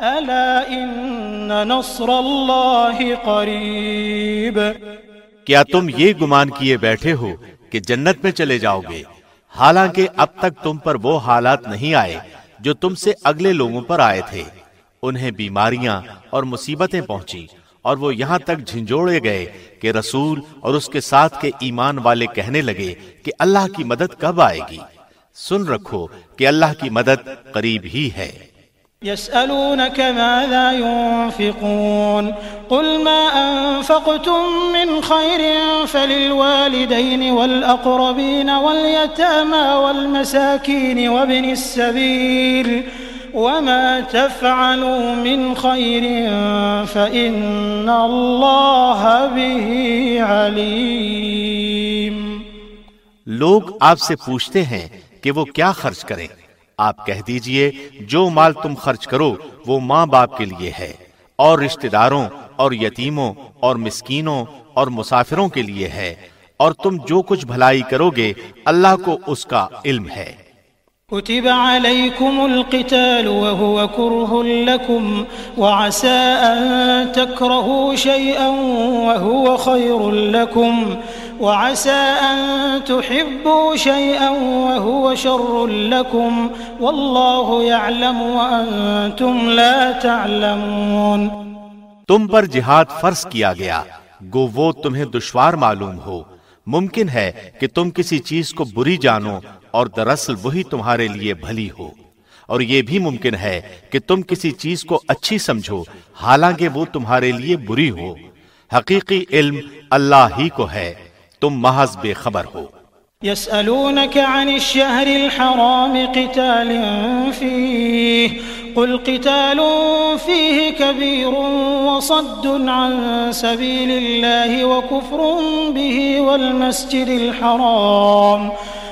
ألا إن نصر الله قريب؟ کیا تم یہ گمان کیے بیٹھے ہو کہ جنت میں چلے جاؤ گے؟ حالانکہ اب تک تم پر وہ حالات نہیں آئے جو تم سے اگلے لوگوں پر آئے تھے۔ انہیں بیماریاں اور مصیبتیں پہنچی اور وہ یہاں تک جھنجوڑے گئے کہ رسول اور اس کے ساتھ کے ایمان والے کہنے لگے کہ اللہ کی مدد کب آئے گی۔ سن رکھو کہ اللہ کی مدد قریب ہی ہے۔ يسألونك ماذا ينفقون قل ما أنفقتم من خير فللوالدين والأقربين واليتامى والمساكين وابن السبيل وما تفعلوا من خير فإن الله به عليم لوگ آپ سے پوچھتے ہیں کہ وہ کیا خرچ کریں۔ آپ کہہ دیجیے، جو مال تم خرچ کرو، وہ ماں باپ کے لیے ہے، اور رشتہ داروں، اور یتیموں، اور مسکینوں، اور مسافروں کے لیے ہے، اور تم جو کچھ بھلائی کرو گے، اللہ کو اس کا علم ہے۔ كتب عليكم القتال وهو كره لكم وعسى أن تكرهوا شيئا وهو خير لكم وعسى أن تحبوا شيئا وهو شر لكم والله يعلم وأنتم لا تعلمون تم پر جہاد فرض کیا گیا۔ گو وہ تمہیں دشوار معلوم ہو۔ ممکن ہے کہ تم کسی چیز کو بری جانو اور دراصل وہی تمہارے لیے بھلی ہو۔ اور یہ بھی ممکن ہے کہ تم کسی چیز کو اچھی سمجھو، حالانکہ وہ تمہارے لیے بری ہو۔ حقیقی علم اللہ ہی کو ہے، تم محض بے خبر ہو۔ يسألونك عن الشهر الحرام قتال فيه قل قتال فيه كبير وصد عن سبيل الله وكفر به والمسجد الحرام۔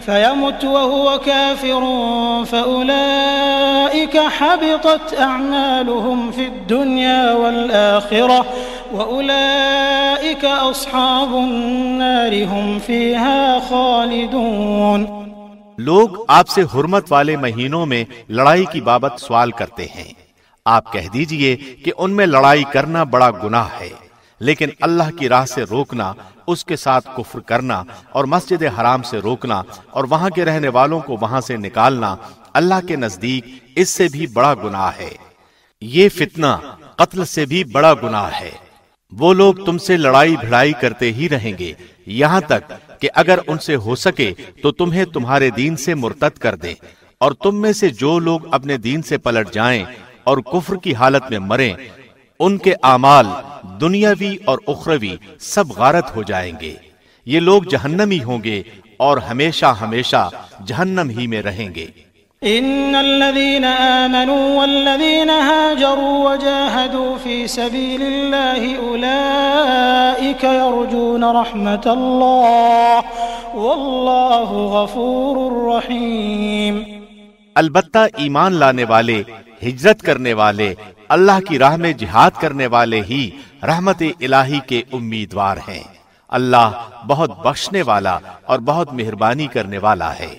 فيمت وهو كافر فأولئك حبطت أعمالهم في الدنيا والآخرة وأولئك أصحاب النار هم فيها خالدون لوگ آپ سے حرمت والے مہینوں میں لڑائی کی بابت سوال کرتے ہیں۔ آپ کہہ دیجیے کہ ان میں لڑائی کرنا بڑا گناہ ہے۔ لیکن اللہ کی راہ سے روکنا، اس کے ساتھ کفر کرنا اور مسجد حرام سے روکنا اور وہاں کے رہنے والوں کو وہاں سے نکالنا اللہ کے نزدیک اس سے بھی بڑا گناہ ہے۔ یہ فتنہ قتل سے بھی بڑا گناہ ہے۔ وہ لوگ تم سے لڑائی بھڑائی کرتے ہی رہیں گے۔ یہاں تک کہ اگر ان سے ہو سکے تو تمہیں تمہارے دین سے مرتد کر دیں۔ اور تم میں سے جو لوگ اپنے دین سے پلٹ جائیں اور کفر کی حالت میں مریں، ان کے اعمال دنیاوی اور اخروی سب غارت ہو جائیں گے۔ یہ لوگ جہنمی ہوں گے اور ہمیشہ ہمیشہ جہنم ہی میں رہیں گے۔ ان الذين امنوا والذين هاجروا وجاهدوا في سبيل الله اولئك يرجون رحمه الله والله غفور رحيم البتہ ایمان لانے والے ہجرت کرنے والے اللہ کی راہ میں جہاد کرنے والے ہی رحمت الہی کے امیدوار ہیں۔ اللہ بہت بخشنے والا اور بہت مہربانی کرنے والا ہے۔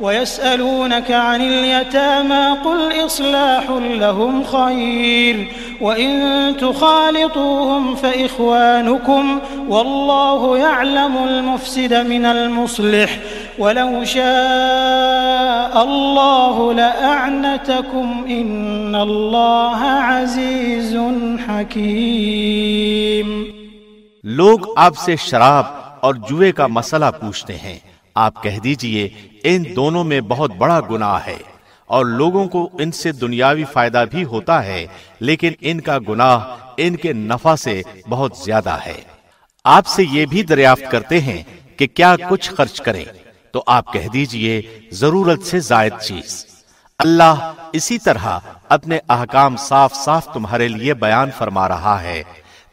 ويسألونك عن اليتامى قل إصلاح لهم خير وإن تخالطوهم فإخوانكم والله يعلم المفسد من المصلح ولو شاء الله لأعنتكم إن الله عزيز حكيم لوگ آپ سے شراب اور جوئے کا مسئلہ پوچھتے ہیں۔ آپ کہہ دیجیے ان دونوں میں بہت بڑا گناہ ہے اور لوگوں کو ان سے دنیاوی فائدہ بھی ہوتا ہے، لیکن ان کا گناہ ان کے نفع سے بہت زیادہ ہے۔ آپ سے یہ بھی دریافت کرتے ہیں کہ کیا کچھ خرچ کریں۔ تو آپ کہہ دیجیے، ضرورت سے زائد چیز۔ اللہ اسی طرح اپنے احکام صاف صاف تمہارے لیے بیان فرما رہا ہے،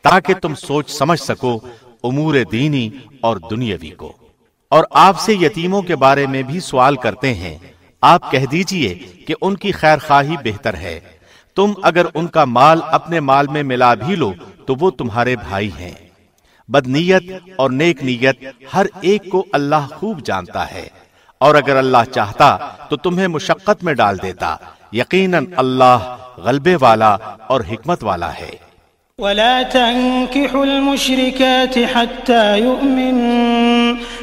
تاکہ تم سوچ سمجھ سکو امور دینی اور دنیاوی کو۔ اور آپ سے یتیموں کے بارے میں بھی سوال کرتے ہیں۔ آپ کہہ دیجیے کہ ان کی خیر خواہی بہتر ہے۔ تم اگر ان کا مال اپنے مال میں ملا بھی لو، تو وہ تمہارے بھائی ہیں۔ بدنیت اور نیک نیت ہر ایک کو اللہ خوب جانتا ہے۔ اور اگر اللہ چاہتا، تو تمہیں مشقت میں ڈال دیتا۔ یقیناً اللہ غلبے والا اور حکمت والا ہے۔ ولا تنكحوا المشركات حتى يؤمنوا۔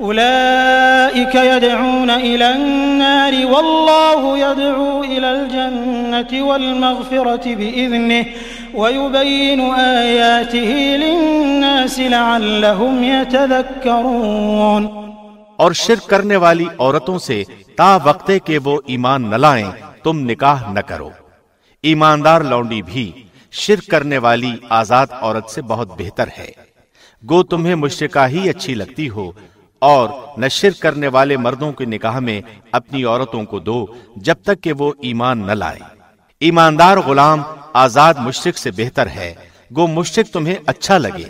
أولئك يدعون إلى النار والله يدعو إلى الجنة والمغفرة بإذنه ويبين آياته للناس لعلهم يتذكرون اور شرک کرنے والی عورتوں سے تا وقتے کہ وہ ایمان نہ لائیں، تم نکاح نہ کرو۔ ایماندار لونڈی بھی شرک کرنے والی آزاد عورت سے بہت بہتر ہے۔ گو تمہیں مشرقہ ہی اچھی لگتی ہو اور نشر کرنے والے مردوں کے نکاح میں اپنی عورتوں کو دو جب تک کہ وہ ایمان نہ لائے۔ ایماندار غلام آزاد مشرق سے بہتر ہے۔ گو مشرق تمہیں اچھا لگے۔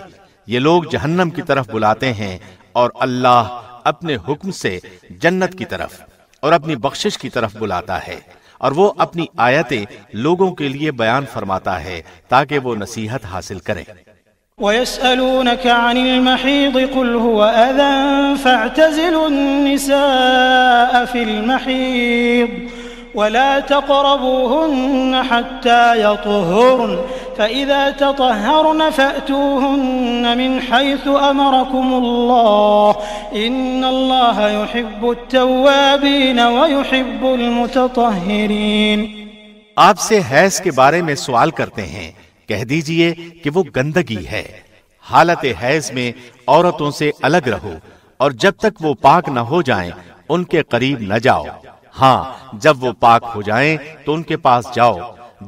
یہ لوگ جہنم کی طرف بلاتے ہیں اور اللہ اپنے حکم سے جنت کی طرف اور اپنی بخشش کی طرف بلاتا ہے اور وہ اپنی آیتیں لوگوں کے لیے بیان فرماتا ہے تاکہ وہ نصیحت حاصل کریں۔ ويسألونك عن المحيض قل هو أذى فاعتزلوا النساء في المحيض ولا تقربوهن حتى يطهرن فإذا تطهرن فأتوهن من حيث أمركم الله إن الله يحب التوابين ويحب المتطهرين آپ سے حیث کے بارے میں سوال کرتے ہیں کہہ دیجیے کہ وہ گندگی ہے۔ حالت حیض میں عورتوں سے الگ رہو اور جب تک وہ پاک نہ ہو جائیں، ان کے قریب نہ جاؤ۔ ہاں جب وہ پاک ہو جائیں، تو ان کے پاس جاؤ،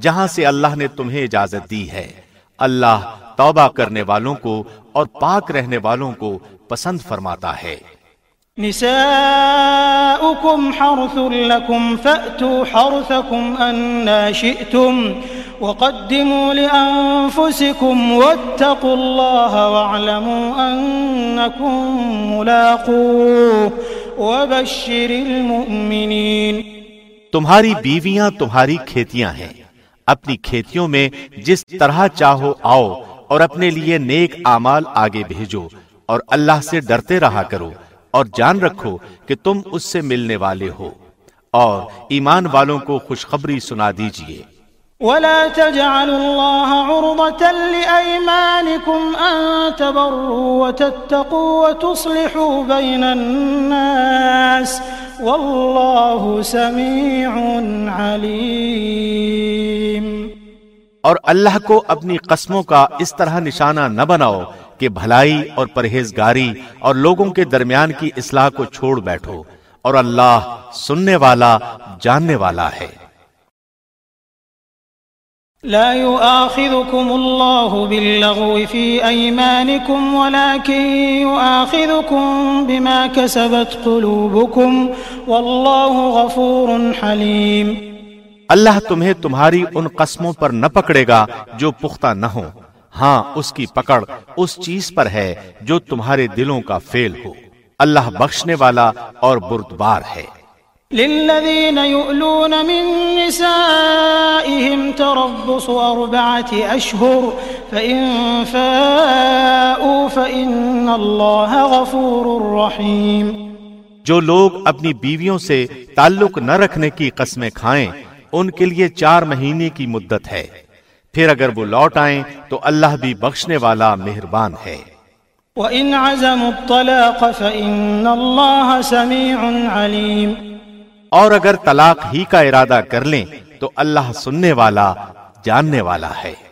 جہاں سے اللہ نے تمہیں اجازت دی ہے۔ اللہ توبہ کرنے والوں کو اور پاک رہنے والوں کو پسند فرماتا ہے۔ نساؤكم حرث لكم فأتوا حرثكم أنا شئتم وقدموا لأنفسكم واتقوا الله واعلموا أنكم ملاقوه وبشر المؤمنين تمہاری بیویاں تمہاری کھیتیاں ہیں۔ اپنی کھیتیوں میں جس طرح چاہو آؤ اور اپنے لیے نیک اعمال آگے بھیجو اور اللہ سے ڈرتے رہا کرو۔ اور جان رکھو کہ تم اس سے ملنے والے ہو۔ اور ایمان والوں کو خوشخبری سنا دیجیے۔ ولا تجعلوا الله عرضة لأيمانكم أن تبروا وتتقوا وتصلحوا بين الناس والله سميع عليم۔ اور اللہ کو اپنی قسموں کا اس طرح نشانہ نہ بناؤ کہ بھلائی اور پرہیزگاری اور لوگوں کے درمیان کی اصلاح کو چھوڑ بیٹھو اور اللہ سننے والا جاننے والا ہے۔ لا يؤاخذكم الله باللغو في أيمانكم ولكن يؤاخذكم بما كسبت قلوبكم والله غفور حليم۔ اللہ تمہیں تمہاری ان قسموں پر نہ پکڑے گا جو پختہ نہ ہو ہاں اس کی پکڑ اس چیز پر ہے جو تمہارے دلوں کا فیل ہو۔ اللہ بخشنے والا اور بردبار ہے۔ للذين يؤلون من نسائهم تربص أربعة أشهر فإن فاءوا فإن الله غفور رحيم جو لوگ اپنی بیویوں سے تعلق نہ رکھنے کی قسمیں کھائیں ان کے لیے چار مہینے کی مدت ہے۔ پھر اگر وہ لوٹ آئیں تو اللہ بھی بخشنے والا مہربان ہے۔ وَإِنْ عَزَمُوا الطَّلَاقَ فَإِنَّ اللَّهَ سَمِيعٌ عَلِيمٌ۔ اور اگر طلاق ہی کا ارادہ کر لیں تو اللہ سننے والا جاننے والا ہے۔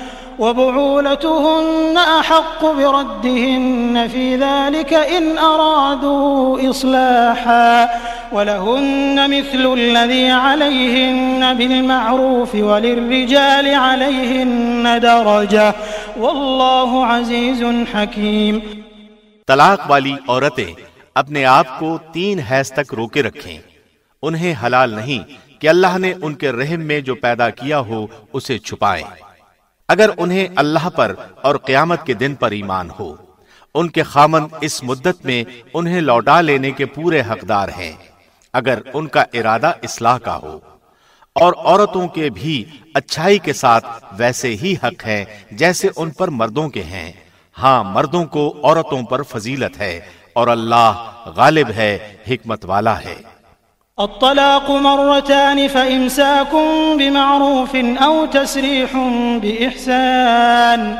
وبعولتهن أحق بردهن في ذلك إن أرادوا إصلاحا ولهن مثل الذي عليهن بالمعروف وللرجال عليهن درجة والله عزيز حكيم طلاق والی عورتیں اپنے آپ کو تین حیث تک روکے رکھیں۔ انہیں حلال نہیں کہ اللہ نے ان کے رحم میں جو پیدا کیا ہو اسے چھپائیں۔ اگر انہیں اللہ پر اور قیامت کے دن پر ایمان ہو، ان کے خامن اس مدت میں انہیں لوٹا لینے کے پورے حقدار ہیں، اگر ان کا ارادہ اصلاح کا ہو۔ اور عورتوں کے بھی اچھائی کے ساتھ ویسے ہی حق ہے جیسے ان پر مردوں کے ہیں۔ ہاں مردوں کو عورتوں پر فضیلت ہے اور اللہ غالب ہے، حکمت والا ہے۔ الطلاق مرتان فإمساكم بمعروف أو تسريح بإحسان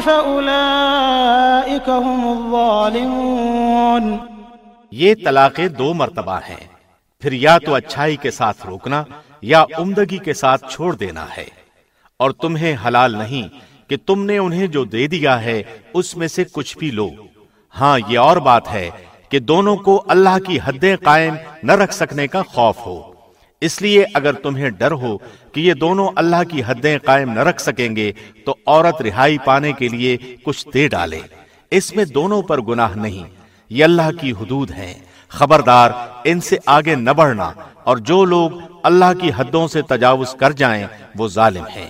فأولئك هم الظالمون؟ یہ طلاقیں دو مرتبہ ہیں۔ پھر یا تو اچھائی کے ساتھ روکنا یا عمدگی کے ساتھ چھوڑ دینا ہے۔ اور تمہیں حلال نہیں کہ تم نے انہیں جو دے دیا ہے، اس میں سے کچھ بھی لو۔ ہاں یہ اور بات ہے کہ دونوں کو اللہ کی حدیں قائم نہ رکھ سکنے کا خوف ہو۔ اس لیے اگر تمہیں ڈر ہو کہ یہ دونوں اللہ کی حدیں قائم نہ رکھ سکیں گے، تو عورت رہائی پانے کے لیے کچھ دے ڈالے۔ اس میں دونوں پر گناہ نہیں، یہ اللہ کی حدود ہیں۔ خبردار، ان سے آگے نہ بڑھنا، اور جو لوگ اللہ کی حدوں سے تجاوز کر جائیں، وہ ظالم ہیں۔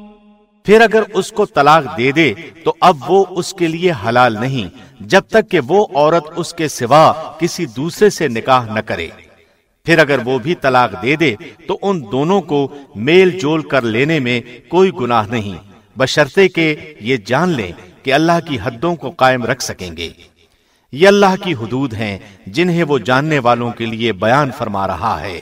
پھر اگر اس کو طلاق دے دے، تو اب وہ اس کے لیے حلال نہیں، جب تک کہ وہ عورت اس کے سوا کسی دوسرے سے نکاح نہ کرے۔ پھر اگر وہ بھی طلاق دے دے، تو ان دونوں کو میل جول کر لینے میں کوئی گناہ نہیں۔ بشرطے کہ یہ جان لیں کہ اللہ کی حدوں کو قائم رکھ سکیں گے۔ یہ اللہ کی حدود ہیں، جنہیں وہ جاننے والوں کے لیے بیان فرما رہا ہے۔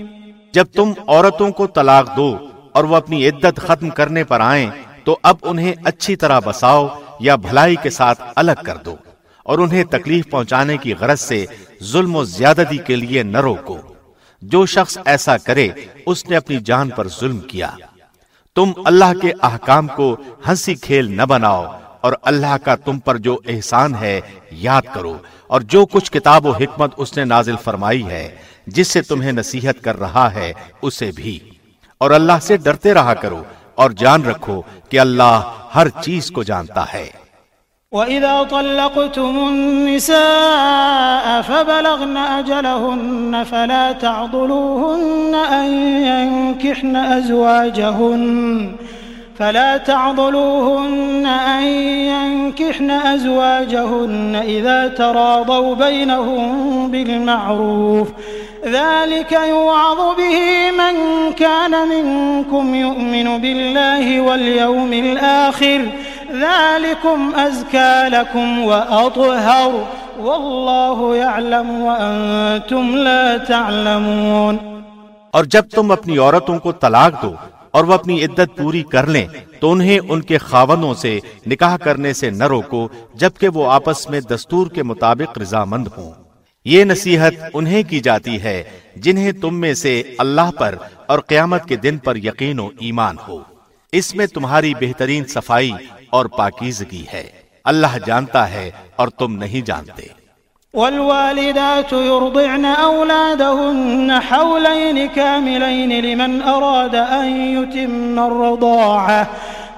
جب تم عورتوں کو طلاق دو اور وہ اپنی عدت ختم کرنے پر آئیں، تو اب انہیں اچھی طرح بساؤ یا بھلائی کے ساتھ الگ کر دو اور انہیں تکلیف پہنچانے کی غرض سے ظلم و زیادتی کے لیے نہ روکو۔ جو شخص ایسا کرے، اس نے اپنی جان پر ظلم کیا۔ تم اللہ کے احکام کو ہنسی کھیل نہ بناؤ اور اللہ کا تم پر جو احسان ہے، یاد کرو اور جو کچھ کتاب و حکمت اس نے نازل فرمائی ہے جس سے تمہیں نصیحت کر رہا ہے، اسے بھی۔ اور اللہ سے ڈرتے رہا کرو اور جان رکھو کہ اللہ ہر چیز کو جانتا ہے۔ وَإِذَا طَلَّقْتُمُ النِّسَاءَ فَبَلَغْنَ أَجَلَهُنَّ فَلَا تَعْضُلُوهُنَّ أَن يَنكِحْنَ أَزْوَاجَهُنَّ فلا تعضلوهن أن ينكحن أزواجهن إذا تراضوا بينهم بالمعروف ذلك يوعظ به من كان منكم يؤمن بالله واليوم الآخر. ذلكم أزكى لكم وأطهر. والله يعلم وأنتم لا تعلمون. اور جب تم اپنی عورتوں کو طلاق دو اور وہ اپنی عدت پوری کر لیں، تو انہیں ان کے خاونوں سے نکاح کرنے سے نہ روکو، جبکہ وہ آپس میں دستور کے مطابق رضامند ہوں۔ یہ نصیحت انہیں کی جاتی ہے جنہیں تم میں سے اللہ پر اور قیامت کے دن پر یقین و ایمان ہو۔ اس میں تمہاری بہترین صفائی اور پاکیزگی ہے۔ اللہ جانتا ہے اور تم نہیں جانتے۔ والوالدات يرضعن أولادهن حولين كاملين لمن أراد أن يتم الرضاعة.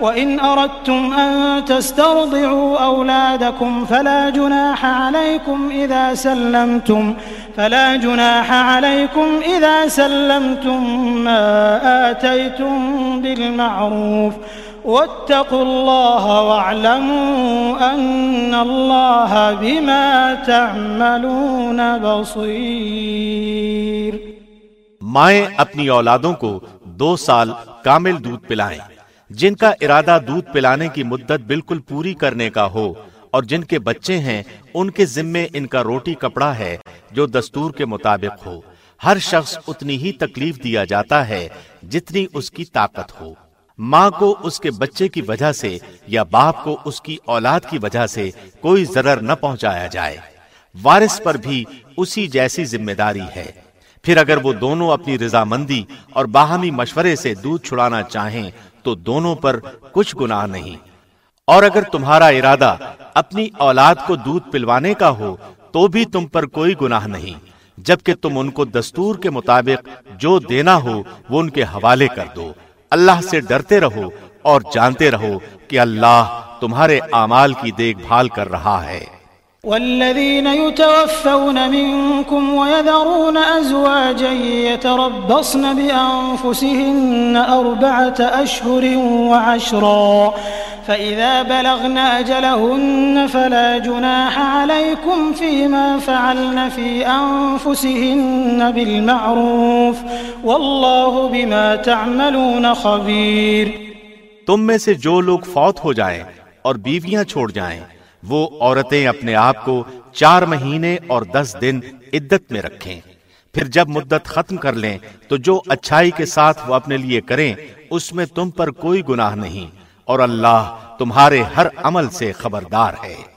وإن أردتم أن تسترضعوا أولادكم فلا جناح عليكم إذا سلمتم فلا جناح عليكم إذا سلمتم ما آتيتم بالمعروف واتقوا الله واعلموا أن الله بما تعملون بصير مائیں اپنی اولادوں کو دو سال کامل دودھ پلائیں۔ جن کا ارادہ دودھ پلانے کی مدت بالکل پوری کرنے کا ہو اور جن کے بچے ہیں، ان کے ذمے ان کا روٹی کپڑا ہے جو دستور کے مطابق ہو۔ ہر شخص اتنی ہی تکلیف دیا جاتا ہے جتنی اس کی طاقت ہو۔ ماں کو اس کے بچے کی وجہ سے یا باپ کو اس کی اولاد کی وجہ سے کوئی ضرر نہ پہنچایا جائے۔ وارث پر بھی اسی جیسی ذمہ داری ہے۔ پھر اگر وہ دونوں اپنی رضامندی اور باہمی مشورے سے دودھ چھڑانا چاہیں تو دونوں پر کچھ گناہ نہیں۔ اور اگر تمہارا ارادہ اپنی اولاد کو دودھ پلوانے کا ہو، تو بھی تم پر کوئی گناہ نہیں۔ جبکہ تم ان کو دستور کے مطابق جو دینا ہو، وہ ان کے حوالے کر دو۔ اللہ سے ڈرتے رہو اور جانتے رہو کہ اللہ تمہارے اعمال کی دیکھ بھال کر رہا ہے۔ والذين يتوفون منكم ويذرون أزواجا يتربصن بأنفسهن أربعة أشهر وعشرا فإذا بلغن أجلهن فلا جناح عليكم فيما فعلن في أنفسهن بالمعروف والله بما تعملون خبير تم میں سے جو لوگ فوت ہو جائیں اور بیویاں چھوڑ جائیں وہ عورتیں اپنے آپ کو چار مہینے اور دس دن عدت میں رکھیں۔ پھر جب مدت ختم کر لیں، تو جو اچھائی کے ساتھ وہ اپنے لیے کریں، اس میں تم پر کوئی گناہ نہیں۔ اور اللہ تمہارے ہر عمل سے خبردار ہے۔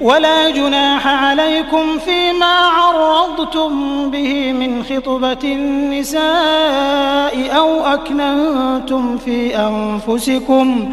ولا جناح عليكم فيما عرضتم به من خطبة النساء أو أكننتم في أنفسكم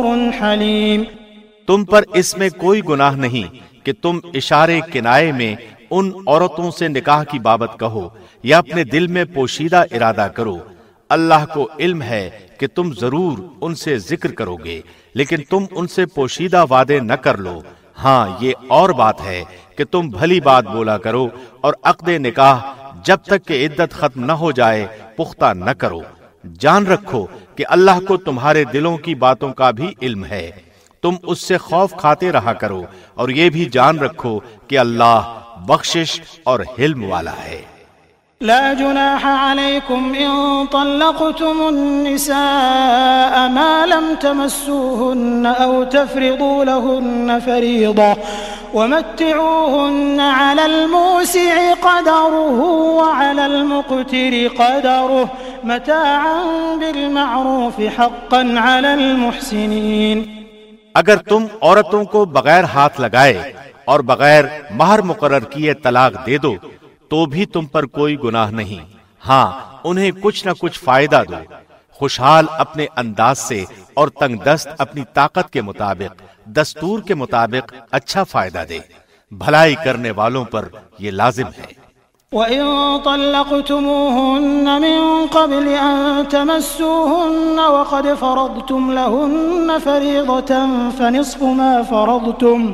حليم تم پر اس میں کوئی گناہ نہیں کہ تم اشارے کنائے میں ان عورتوں سے نکاح کی بابت کہو یا اپنے دل میں پوشیدہ ارادہ کرو۔ اللہ کو علم ہے کہ تم ضرور ان سے ذکر کرو گے، لیکن تم ان سے پوشیدہ وعدے نہ کر لو۔ ہاں یہ اور بات ہے کہ تم بھلی بات بولا کرو اور عقد نکاح جب تک کہ عدت ختم نہ ہو جائے، پختہ نہ کرو۔ جان رکھو کہ اللہ کو تمہارے دلوں کی باتوں کا بھی علم ہے۔ تم اس سے خوف کھاتے رہا کرو اور یہ بھی جان رکھو کہ اللہ بخشش اور حلم والا ہے۔ لا جناح عليكم إن طلقتم النساء ما لم تمسوهن أو تفرضوا لهن فريضة ومتعوهن على الموسع قدره وعلى المقتر قدره متاعا بالمعروف حقا على المحسنين اگر تم عورتوں کو بغیر ہاتھ لگائے اور بغیر مہر مقرر کیے طلاق دے دو تو بھی تم پر کوئی گناہ نہیں۔ ہاں انہیں کچھ نہ کچھ فائدہ دو۔ خوشحال اپنے انداز سے اور تنگ دست اپنی طاقت کے مطابق، دستور کے مطابق اچھا فائدہ دے۔ بھلائی کرنے والوں پر یہ لازم ہے۔ وَإِن طَلَّقْتُمُوهُنَّ مِن قَبْلِ أَن تَمَسُّوهُنَّ وَقَدْ فَرَضْتُمْ لَهُنَّ فَرِيضَةً فَنِصْفُ مَا فَرَضْتُمْ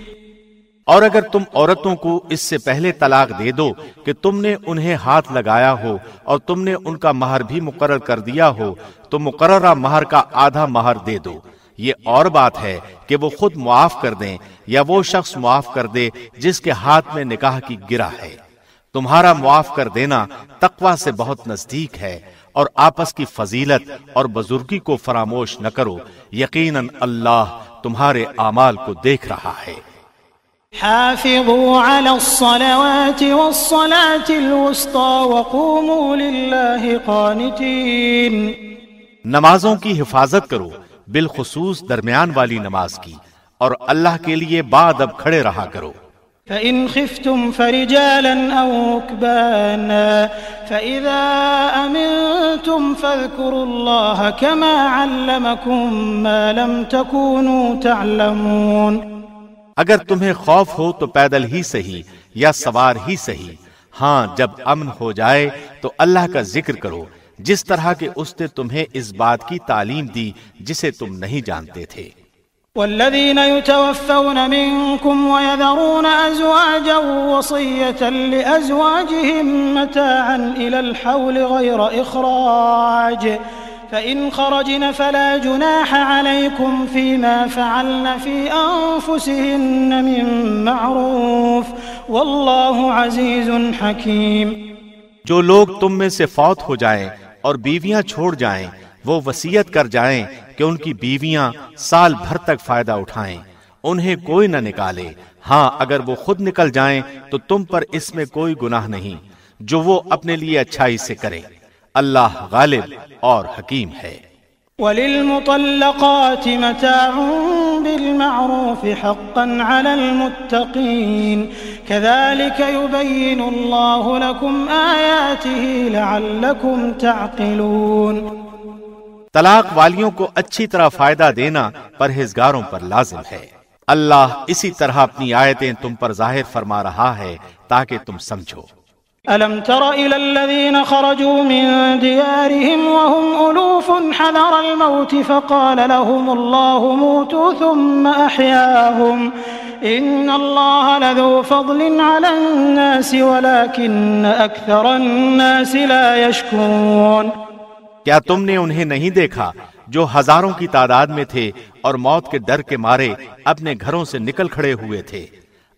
اور اگر تم عورتوں کو اس سے پہلے طلاق دے دو کہ تم نے انہیں ہاتھ لگایا ہو اور تم نے ان کا مہر بھی مقرر کر دیا ہو، تو مقررہ مہر کا آدھا مہر دے دو۔ یہ اور بات ہے کہ وہ خود معاف کر دیں یا وہ شخص معاف کر دے جس کے ہاتھ میں نکاح کی گرا ہے۔ تمہارا معاف کر دینا تقوی سے بہت نزدیک ہے اور آپس کی فضیلت اور بزرگی کو فراموش نہ کرو۔ یقیناً اللہ تمہارے اعمال کو دیکھ رہا ہے۔ حافظوا على الصلوات والصلاة الوسطى وقوموا لله قانتين. نمازوں کی حفاظت کرو بالخصوص درمیان والی نماز کی اور اللہ کے لیے بعد اب کھڑے رہا کرو۔ فإن خفتم فرجالا أو ركبانا فإذا أمنتم فاذكروا الله كما علمكم ما لم تكونوا تعلمون. اگر تمہیں خوف ہو تو پیدل ہی صحیح یا سوار ہی صحیح۔ ہاں جب امن ہو جائے تو اللہ کا ذکر کرو۔ جس طرح کے اس نے تمہیں اس بات کی تعلیم دی جسے تم نہیں جانتے تھے۔ والذين يتوفون منكم ويذرون أزواجا وصية لأزواجهم متاعا إلى الحول غير إخراج فإن خرجن فلا جناح عليكم فيما فعلن في أنفسهن من معروف والله عزيز حكيم جو لوگ تم میں سے فوت ہو جائیں اور بیویاں چھوڑ جائیں، وہ وسیعت کر جائیں کہ ان کی بیویاں سال بھر تک فائدہ اٹھائیں۔ انہیں کوئی نہ نکالے۔ ہاں اگر وہ خود نکل جائیں تو تم پر اس میں کوئی گناہ نہیں۔ جو وہ اپنے لیے اچھائی سے کریں اللہ غالب اور حکیم ہے۔ وللمطلقات متاع بالمعروف حقا على المتقين كذلك يبين الله لكم آياته لعلكم تعقلون۔ طلاق والیوں کو اچھی طرح فائدہ دینا پرہیزگاروں پر لازم ہے۔ اللہ اسی طرح اپنی آیتیں تم پر ظاہر فرما رہا ہے تاکہ تم سمجھو۔ ألم تر إلى الذين خرجوا من ديارهم وهم ألوف حذر الموت فقال لهم الله موتوا ثم أحياهم إن الله لذو فضل على الناس ولكن أكثر الناس لا يشكرون کیا تم نے انہیں نہیں دیکھا جو ہزاروں کی تعداد میں تھے اور موت کے ڈر کے مارے اپنے گھروں سے نکل کھڑے ہوئے تھے؟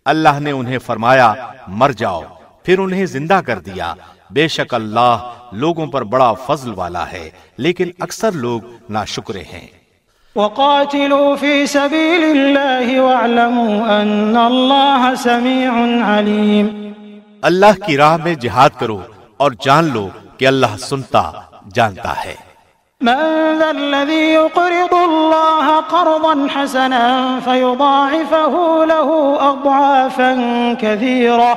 اللہ نے انہیں فرمایا، مر جاؤ۔ پھر انہیں زندہ کر دیا۔ بے شک اللہ لوگوں پر بڑا فضل والا ہے لیکن اکثر لوگ ناشکرے ہیں۔ وقاتلوا في سبيل الله واعلموا ان الله سميع عليم۔ اللہ کی راہ میں جہاد کرو اور جان لو کہ اللہ سنتا جانتا ہے۔ من ذا الذي يقرض الله قرضا حسنا فيضاعفه له أضعافا كثيرة۔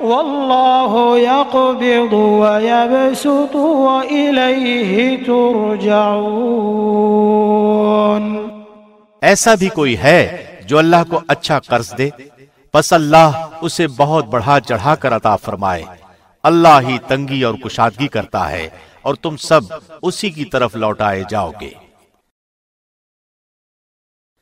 والله يقبض ويبسط وإليه ترجعون. ایسا بھی کوئی ہے جو اللہ کو اچھا قرض دے، پس اللہ اسے بہت بڑھا چڑھا کر عطا فرمائے۔ اللہ ہی تنگی اور کشادگی کرتا ہے اور تم سب اسی کی طرف لوٹائے جاؤ گے۔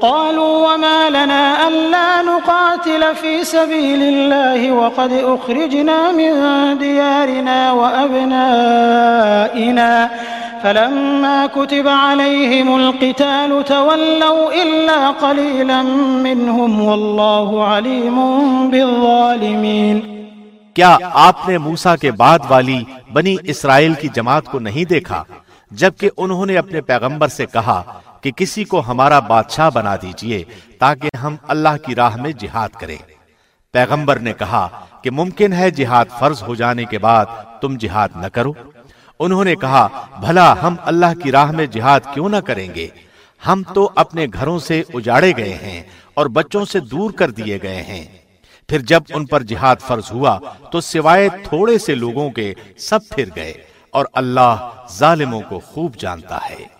قالوا وما لنا ألا نقاتل في سبيل الله وقد أخرجنا من ديارنا وأبنائنا. فلما كتب عليهم القتال تولوا إلا قليلا منهم والله عليم بالظالمين. کیا آپ نے موسا کے بعد والی بنی اسرائیل کی جماعت کو نہیں دیکھا؟ جبکہ انہوں نے اپنے پیغمبر سے کہا کہ کسی کو ہمارا بادشاہ بنا دیجیے تاکہ ہم اللہ کی راہ میں جہاد کریں۔ پیغمبر نے کہا کہ ممکن ہے جہاد فرض ہو جانے کے بعد تم جہاد نہ کرو۔ انہوں نے کہا، بھلا ہم اللہ کی راہ میں جہاد کیوں نہ کریں گے؟ ہم تو اپنے گھروں سے اجاڑے گئے ہیں اور بچوں سے دور کر دیے گئے ہیں۔ پھر جب ان پر جہاد فرض ہوا تو سوائے تھوڑے سے لوگوں کے سب پھر گئے اور اللہ ظالموں کو خوب جانتا ہے۔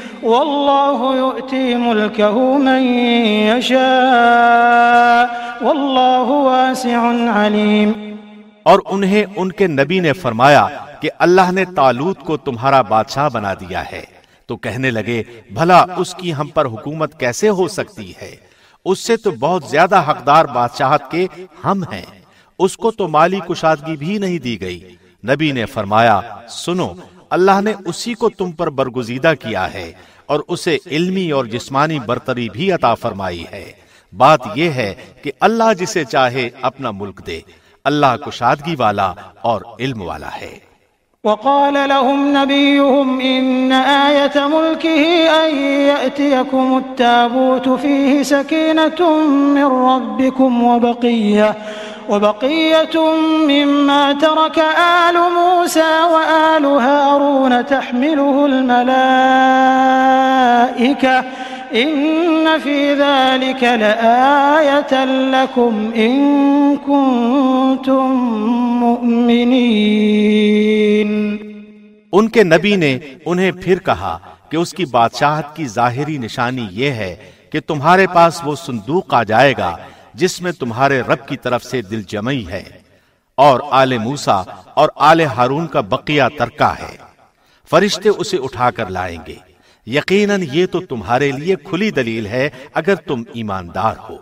والله يؤتي ملكه من يشاء. والله واسع عليم. اور انہیں ان کے نبی نے فرمایا کہ اللہ نے تالوت کو تمہارا بادشاہ بنا دیا ہے۔ تو کہنے لگے، بھلا اس کی ہم پر حکومت کیسے ہو سکتی ہے؟ اس سے تو بہت زیادہ حقدار بادشاہت کے ہم ہیں۔ اس کو تو مالی کشادگی بھی نہیں دی گئی۔ نبی نے فرمایا، سنو اللہ نے اسی کو تم پر برگزیدہ کیا ہے اور اسے علمی اور جسمانی برتری بھی عطا فرمائی ہے۔ بات یہ ہے کہ اللہ جسے چاہے اپنا ملک دے۔ اللہ کشادگی والا اور علم والا ہے۔ وقال لهم نبيهم إن آية ملكه أن يأتيكم التابوت فيه سكينة من ربكم وبقية وبقية مما ترك آل موسى وآل هارون تحمله الملائكة. إن في ذلك لآية لكم إن كنتم مؤمنين. ان کے نبی نے انہیں پھر کہا کہ اس کی بادشاہت کی ظاہری نشانی یہ ہے کہ تمہارے پاس وہ صندوق آ جائے گا جس میں تمہارے رب کی طرف سے دل جمعی ہے اور آل موسا اور آل ہارون کا بقیہ ترکہ ہے۔ فرشتے اسے اٹھا کر لائیں گے۔ یقیناً یہ تو تمہارے لیے کھلی دلیل ہے اگر تم ایماندار ہو۔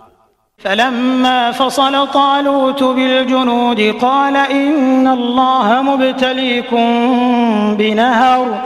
فلما فصل طالوت بالجنود قال إن الله مبتليكم بنهر۔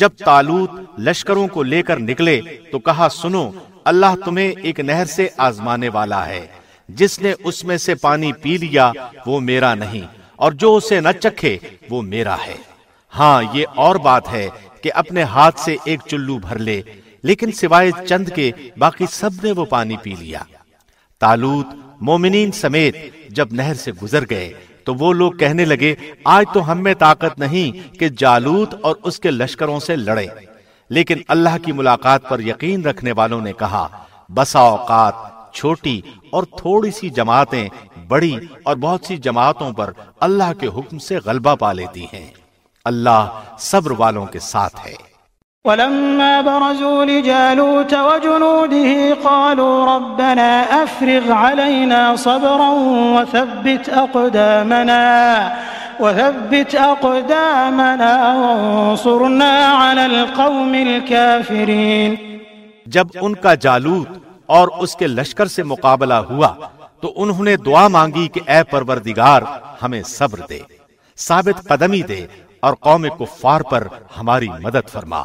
جب تالوت لشکروں کو لے کر نکلے تو کہا، سنو، اللہ تمہیں ایک نہر سے آزمانے والا ہے۔ جس نے اس میں سے پانی پی لیا، وہ میرا نہیں۔ اور جو اسے نہ چکھے، وہ میرا ہے۔ ہاں یہ اور بات ہے کہ اپنے ہاتھ سے ایک چلو بھر لے، لیکن سوائے چند کے باقی سب نے وہ پانی پی لیا۔ تالوت مومنین سمیت جب نہر سے گزر گئے تو وہ لوگ کہنے لگے، آج تو ہم میں طاقت نہیں کہ جالوت اور اس کے لشکروں سے لڑے۔ لیکن اللہ کی ملاقات پر یقین رکھنے والوں نے کہا، بسا اوقات چھوٹی اور تھوڑی سی جماعتیں بڑی اور بہت سی جماعتوں پر اللہ کے حکم سے غلبہ پا لیتی ہیں۔ اللہ صبر والوں کے ساتھ ہے۔ ولما برزوا لجالوت وجنوده قالوا ربنا أفرغ علينا صبرا وثبت أقدامنا وثبت أقدامنا وانصرنا على القوم الكافرين. جب ان کا جالوت اور اس کے لشکر سے مقابلہ ہوا، تو انہوں نے دعا مانگی کہ اے پروردگار، ہمیں صبر دے، ثابت قدمی دے اور قوم کفار پر ہماری مدد فرما۔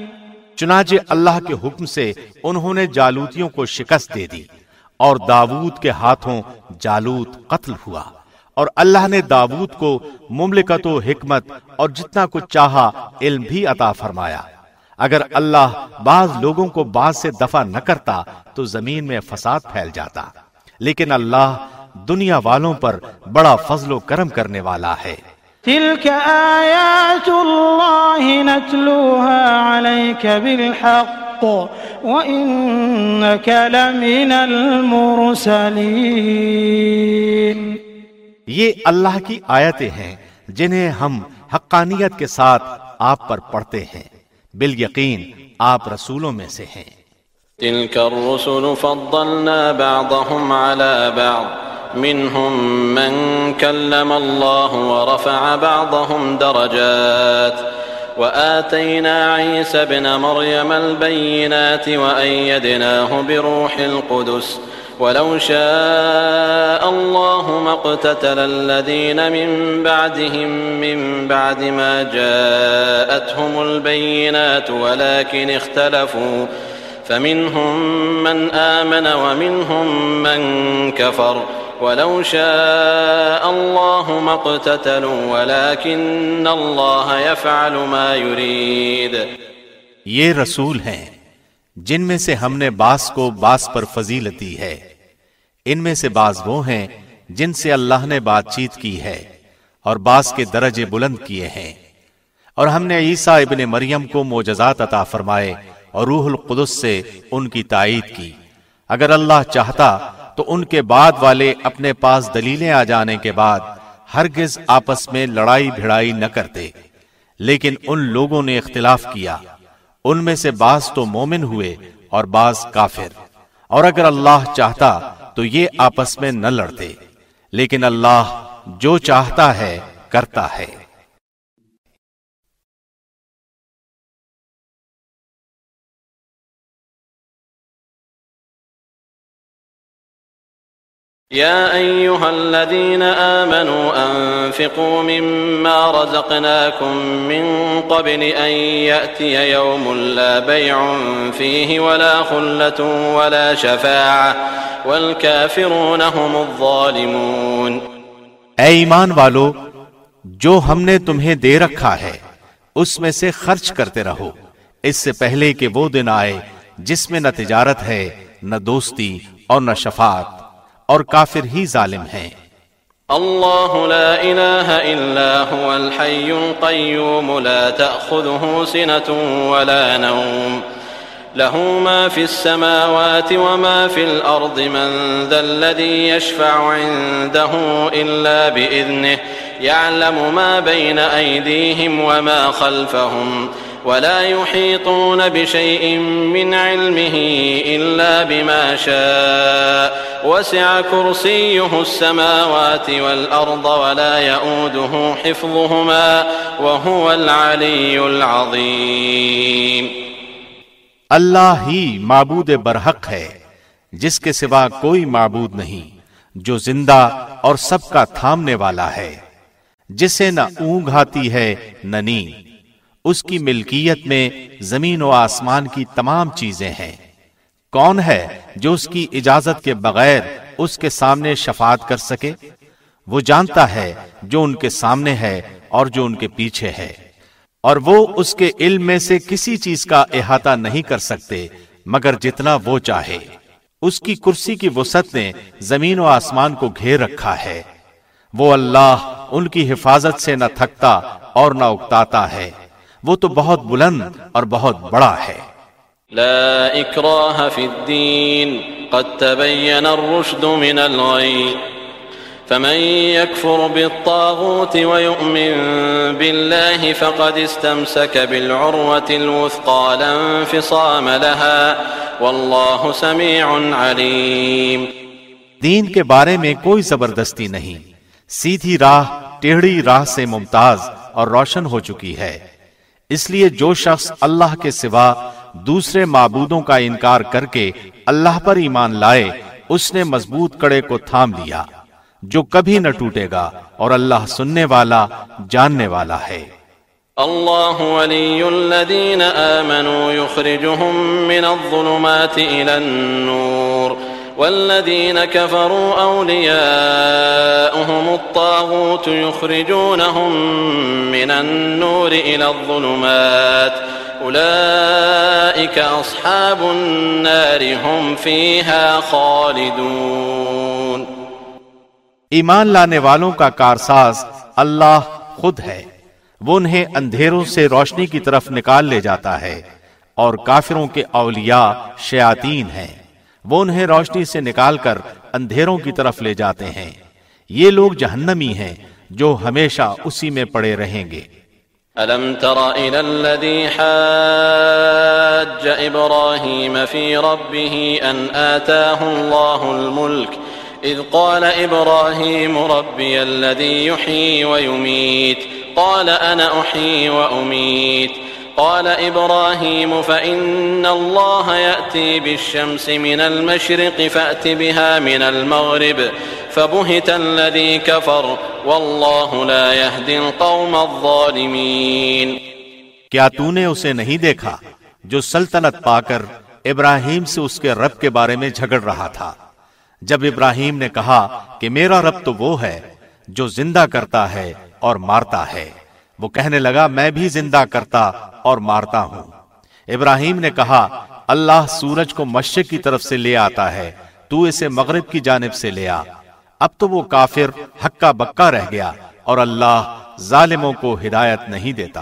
چنانچہ اللہ کے حکم سے انہوں نے جالوتیوں کو شکست دے دی اور داود کے ہاتھوں جالوت قتل ہوا اور اللہ نے داود کو مملکت و حکمت اور جتنا کچھ چاہا علم بھی عطا فرمایا۔ اگر اللہ بعض لوگوں کو بعض سے دفع نہ کرتا تو زمین میں فساد پھیل جاتا۔ لیکن اللہ دنیا والوں پر بڑا فضل و کرم کرنے والا ہے۔ تلك آيات الله نتلوها عليك بالحق وإنك لمن المرسلين یہ اللہ کی آیتیں ہیں جنہیں ہم حقانیت کے ساتھ آپ پر پڑھتے ہیں۔ بالیقین آپ رسولوں میں سے ہیں۔ تلك الرسل فضلنا بعضهم على بعض منهم من كلم الله ورفع بعضهم درجات وآتينا عيسى بن مريم البينات وأيدناه بروح القدس ولو شاء الله ما اقتتل الذين من بعدهم من بعد ما جاءتهم البينات ولكن اختلفوا فمنهم من آمن ومنهم من كفر ولو شاء الله ما اقتتلوا ولكن الله يفعل ما يريد. یہ رسول ہیں، جن میں سے ہم نے باس کو باس پر فضیلت دی ہے۔ ان میں سے بعض وہ ہیں جن سے اللہ نے بات چیت کی ہے اور باس کے درجے بلند کیے ہیں۔ اور ہم نے عیسیٰ ابن مریم کو موجزات عطا فرمائے اور روح القدس سے ان کی تائید کی۔ اگر اللہ چاہتا تو ان کے بعد والے اپنے پاس دلیلیں آ جانے کے بعد ہرگز آپس میں لڑائی بھڑائی نہ کرتے۔ لیکن ان لوگوں نے اختلاف کیا۔ ان میں سے بعض تو مومن ہوئے اور بعض کافر۔ اور اگر اللہ چاہتا تو یہ آپس میں نہ لڑتے۔ لیکن اللہ جو چاہتا ہے، کرتا ہے۔ يا أيها الذين آمنوا أنفقوا مما رزقناكم من قبل أن يأتي يوم لا بيع فيه ولا خلة ولا شفاعة، والكافرون هم الظالمون. اے ایمان والو، جو ہم نے تمہیں دے رکھا ہے، اس میں سے خرچ کرتے رہو۔ اس سے پہلے کہ وہ دن آئے جس میں نہ تجارت ہے، نہ دوستی اور نہ شفاعت۔ اور کافر ہی ظالم ہیں۔ اللہ لا الہ الا هو الحی القیوم، لا تأخذه سنة ولا نوم۔ له ما في السماوات وما في الأرض من ذا الذي يشفع عنده إلا بإذنه يعلم ما بين أيديهم وما خلفهم ولا يحيطون بشيء من علمه إلا بما شاء. وسع كرسيه السماوات والأرض ولا يؤوده حفظهما وهو العلي العظيم. اللہ ہی معبود برحق ہے، جس کے سوا کوئی معبود نہیں، جو زندہ اور سب کا تھامنے والا ہے، جسے نہ اونگ آتی ہے، نہ نیند۔ اس کی ملکیت میں زمین و آسمان کی تمام چیزیں ہیں۔ کون ہے جو اس کی اجازت کے بغیر اس کے سامنے شفاعت کر سکے؟ وہ جانتا ہے جو ان کے سامنے ہے اور جو ان کے پیچھے ہے۔ اور وہ اس کے علم میں سے کسی چیز کا احاطہ نہیں کر سکتے، مگر جتنا وہ چاہے۔ اس کی کرسی کی وسط نے زمین و آسمان کو گھیر رکھا ہے۔ وہ اللہ ان کی حفاظت سے نہ تھکتا اور نہ اکتاتا ہے۔ وہ تو بہت بلند اور بہت بڑا ہے۔ لا اکراہ فی الدین قد تبین الرشد من الغی۔ فمن يكفر بالطاغوت ويؤمن بالله فقد استمسك بالعروة الوثقى لا انفصام لها۔ والله سميع عليم دین کے بارے میں کوئی زبردستی نہیں۔ سیدھی راہ ٹیڑھی راہ سے ممتاز اور روشن ہو چکی ہے۔ اس لیے جو شخص اللہ کے سوا دوسرے معبودوں کا انکار کر کے اللہ پر ایمان لائے، اس نے مضبوط کڑے کو تھام لیا، جو کبھی نہ ٹوٹے گا اور اللہ سننے والا، جاننے والا ہے۔ اللہ ولی الذین آمنوا يخرجهم من الظلمات الى النور۔ والذين كفروا أولياؤهم الطاغوت يخرجونهم من النور إلى الظلمات أولئك أصحاب النار هم فيها خالدون ایمان لانے والوں کا کارساز اللہ خود ہے۔ وہ انہیں اندھیروں سے روشنی کی طرف نکال لے جاتا ہے اور کافروں کے اولیاء شیاطین ہیں۔ وہ انہیں روشنی سے نکال کر اندھیروں کی طرف لے جاتے ہیں۔ یہ لوگ جہنمی ہیں جو ہمیشہ اسی میں پڑے رہیں گے۔ ألم تر إلى الذي حاج إبراهيم في ربه أن آتاه الله الملك؟ إذ قال إبراهيم ربي الذي يحيي ويميت، قال أنا أحيي وأميت۔ قال إبراهيم فإن الله يأتي بالشمس من المشرق فأت بها من المغرب فبهت الذي كفر والله لا يهدي القوم الظالمين کیا تو نے اسے نہیں دیکھا جو سلطنت پا کر ابراہیم سے اس کے رب کے بارے میں جھگڑ رہا تھا؟ جب ابراہیم نے کہا کہ میرا رب تو وہ ہے جو زندہ کرتا ہے اور مارتا ہے۔ وہ کہنے لگا، میں بھی زندہ کرتا اور مارتا ہوں۔ ابراہیم نے کہا، اللہ سورج کو مشرق کی طرف سے لے آتا ہے، تو اسے مغرب کی جانب سے لے آ۔ اب تو وہ کافر ہکا بکا رہ گیا اور اللہ ظالموں کو ہدایت نہیں دیتا۔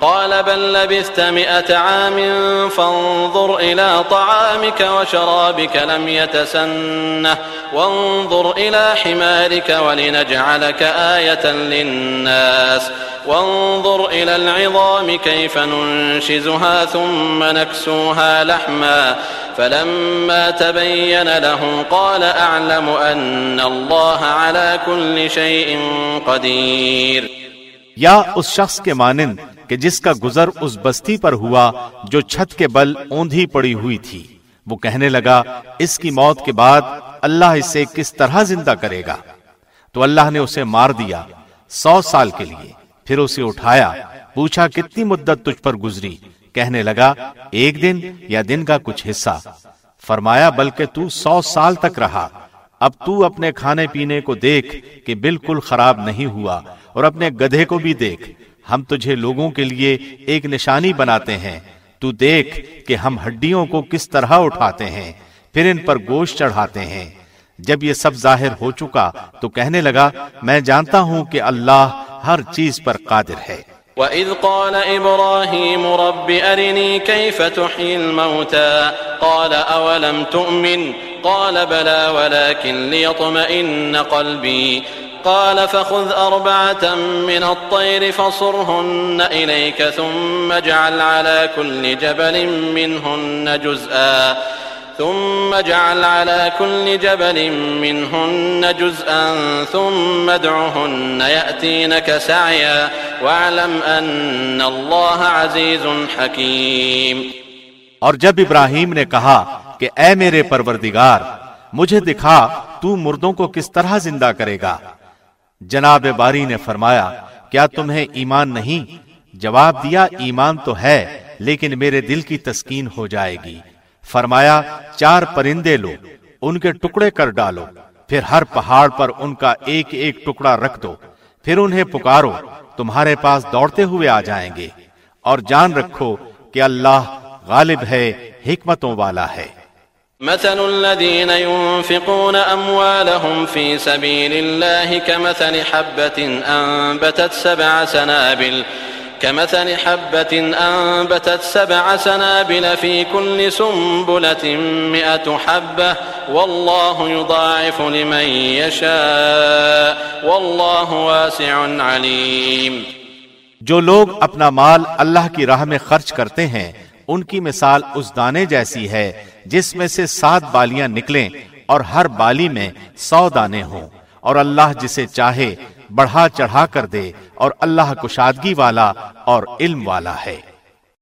قال بل لبثت مئة عام فانظر إلى طعامك وشرابك لم يتسنه وانظر إلى حمارك ولنجعلك آية للناس وانظر إلى العظام كيف ننشزها ثم نكسوها لحما فلما تبين له قال أعلم أن الله على كل شيء قدير یا اس شخص کے مانند کہ جس کا گزر اس بستی پر ہوا جو چھت کے بل اوندھی پڑی ہوئی تھی۔ وہ کہنے لگا، اس کی موت کے بعد اللہ اسے کس طرح زندہ کرے گا؟ تو اللہ نے اسے مار دیا سو سال کے لیے۔ پھر اسے اٹھایا، پوچھا، کتنی مدت تجھ پر گزری؟ کہنے لگا، ایک دن یا دن کا کچھ حصہ۔ فرمایا، بلکہ تو سو سال تک رہا۔ اب تو اپنے کھانے پینے کو دیکھ کہ بالکل خراب نہیں ہوا اور اپنے گدھے کو بھی دیکھ۔ ہم تجھے لوگوں کے لیے ایک نشانی بناتے ہیں۔ تو دیکھ کہ ہم ہڈیوں کو کس طرح اٹھاتے ہیں، پھر ان پر گوشت چڑھاتے ہیں۔ جب یہ سب ظاہر ہو چکا تو کہنے لگا، میں جانتا ہوں کہ اللہ ہر چیز پر قادر ہے۔ وَإِذْ قَالَ إِبْرَاهِيمُ رَبِّ أَرِنِي كَيْفَ تُحْيِي الْمَوْتَى؟ قَالَ، أَوَلَمْ تُؤْمِنْ؟ قَالَ، بَلَى، وَلَكِنْ لِيَطْمَئِنَّ قَلْبِي۔ قال فخذ أربعة من الطير فصرهن إليك ثم اجعل على كل جبل منهن جزءا ثم اجعل على كل جبل منهن جزءا ثم ادعهن يأتينك سعيا واعلم أن الله عزيز حكيم اور جب ابراہیم نے کہا کہ اے میرے پروردگار، مجھے دکھا تو مردوں کو کس طرح زندہ کرے گا؟ جناب باری نے فرمایا، کیا تمہیں ایمان نہیں؟ جواب دیا، ایمان تو ہے، لیکن میرے دل کی تسکین ہو جائے گی۔ فرمایا، چار پرندے لو، ان کے ٹکڑے کر ڈالو، پھر ہر پہاڑ پر ان کا ایک ایک ٹکڑا رکھ دو، پھر انہیں پکارو، تمہارے پاس دوڑتے ہوئے آ جائیں گے۔ اور جان رکھو کہ اللہ غالب ہے، حکمتوں والا ہے۔ مثل الذين ينفقون أموالهم في سبيل الله كمثل حبة أنبتت سبع سنابل كمثل حبة أنبتت سبع سنابل في كل سنبلة مئة حبة والله يضاعف لمن يشاء والله واسع عليم جو لوگ اپنا مال اللہ کی راہ میں خرچ کرتے ہیں ان کی مثال اس دانے جیسی ہے، جس میں سے سات بالیاں نکلیں اور ہر بالی میں سو دانے ہوں۔ اور اللہ جسے چاہے، بڑھا چڑھا کر دے اور اللہ کشادگی والا اور علم والا ہے۔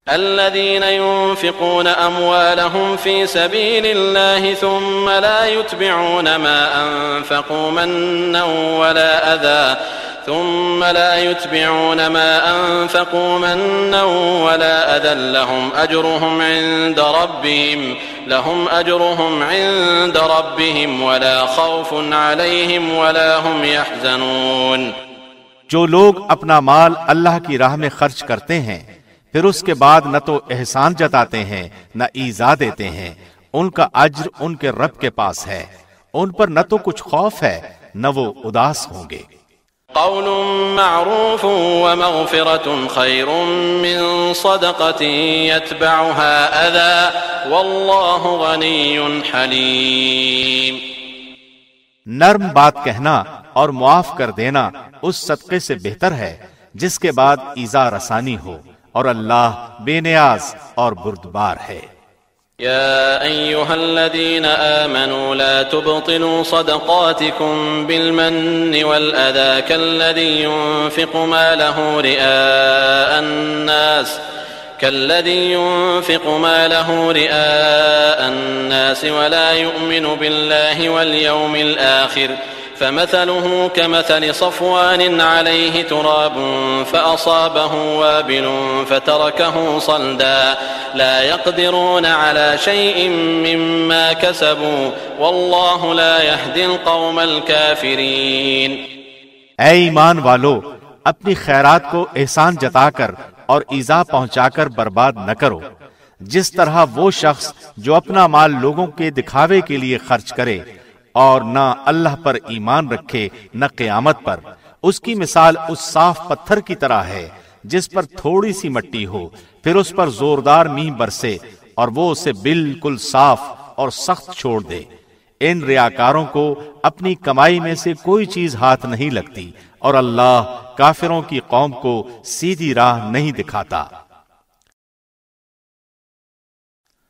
الذين ينفقون أموالهم في سبيل الله ثم لا يتبعون ما أنفقوا منا ولا أذى. ثم لا يتبعون ما أنفقوا منا ولا أذى. لهم أجرهم عند ربهم، لهم أجرهم عند ربهم ولا خوف عليهم ولا هم يحزنون. جو لوگ اپنا مال اللہ کی راہ میں خرچ کرتے ہیں پھر اس کے بعد نہ تو احسان جتاتے ہیں نہ ایزا دیتے ہیں۔ ان کا اجر ان کے رب کے پاس ہے۔ ان پر نہ تو کچھ خوف ہے نہ وہ اداس ہوں گے۔ قول معروف ومغفرة خير من صدقة يتبعها أذى والله غني حليم نرم بات کہنا اور معاف کر دینا اس صدقے سے بہتر ہے جس کے بعد ایزا رسانی ہو۔ اور اللہ بے نیاز اور بردبار ہے۔ يا أيها الذين آمنوا لا تبطلوا صدقاتكم بالمن والأذى كالذي ينفق ما له رئاء الناس كالذي ينفق ما له رئاء الناس ولا يؤمن بالله واليوم الآخر۔ فمثله كمثل صفوان عليه تراب فأصابه وابل فتركه صلدا. لا يقدرون على شيء مما كسبوا. والله لا يهدي القوم الكافرين. اے ایمان والو، اپنی خیرات کو احسان جتا کر اور ایزا پہنچا کر برباد نہ کرو۔ جس طرح وہ شخص جو اپنا مال لوگوں کے دکھاوے کے لیے خرچ کرے اور نہ اللہ پر ایمان رکھے، نہ قیامت پر۔ اس کی مثال اس صاف پتھر کی طرح ہے، جس پر تھوڑی سی مٹی ہو، پھر اس پر زوردار می برسے اور وہ اسے بالکل صاف اور سخت چھوڑ دے۔ ان ریاکاروں کو اپنی کمائی میں سے کوئی چیز ہاتھ نہیں لگتی اور اللہ کافروں کی قوم کو سیدھی راہ نہیں دکھاتا۔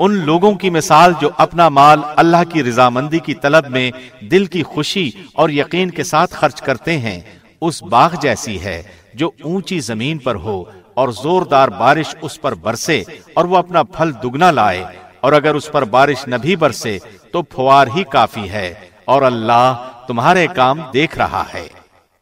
ان لوگوں کی مثال جو اپنا مال اللہ کی رضامندی کی طلب میں دل کی خوشی اور یقین کے ساتھ خرچ کرتے ہیں، اس باغ جیسی ہے جو اونچی زمین پر ہو اور زوردار بارش اس پر برسے اور وہ اپنا پھل دگنا لائے، اور اگر اس پر بارش نہ بھی برسے تو پھوار ہی کافی ہے اور اللہ تمہارے کام دیکھ رہا ہے۔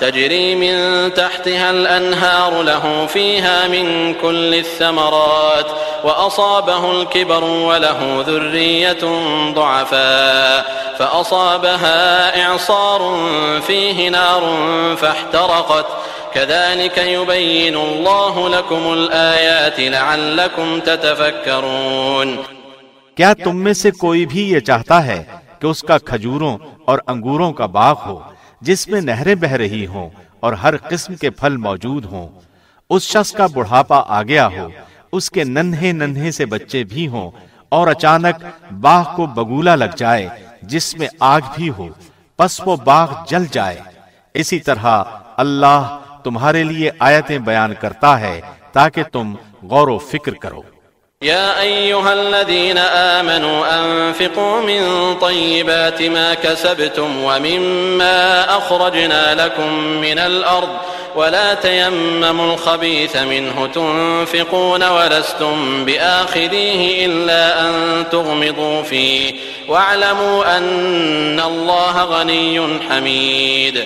تجري من تحتها الأنهار له فيها من كل الثمرات وأصابه الكبر وله ذرية ضعفاء فأصابها إعصار فيه نار فاحترقت كذلك يبين الله لكم الآيات لعلكم تتفكرون کیا تم میں سے کوئی بھی یہ چاہتا ہے کہ اس کا کھجوروں اور انگوروں کا باغ ہو؟ جس میں نہریں بہ رہی ہوں اور ہر قسم کے پھل موجود ہوں، اس شخص کا بڑھاپا آ گیا ہو، اس کے ننھے ننھے سے بچے بھی ہوں اور اچانک باغ کو بگولا لگ جائے، جس میں آگ بھی ہو، پس وہ باغ جل جائے۔ اسی طرح اللہ تمہارے لیے آیتیں بیان کرتا ہے تاکہ تم غور و فکر کرو۔ يا أيها الذين آمنوا أنفقوا من طيبات ما كسبتم ومما أخرجنا لكم من الأرض ولا تيمموا الخبيث منه تنفقون ولستم بآخذيه إلا أن تغمضوا فيه واعلموا أن الله غني حميد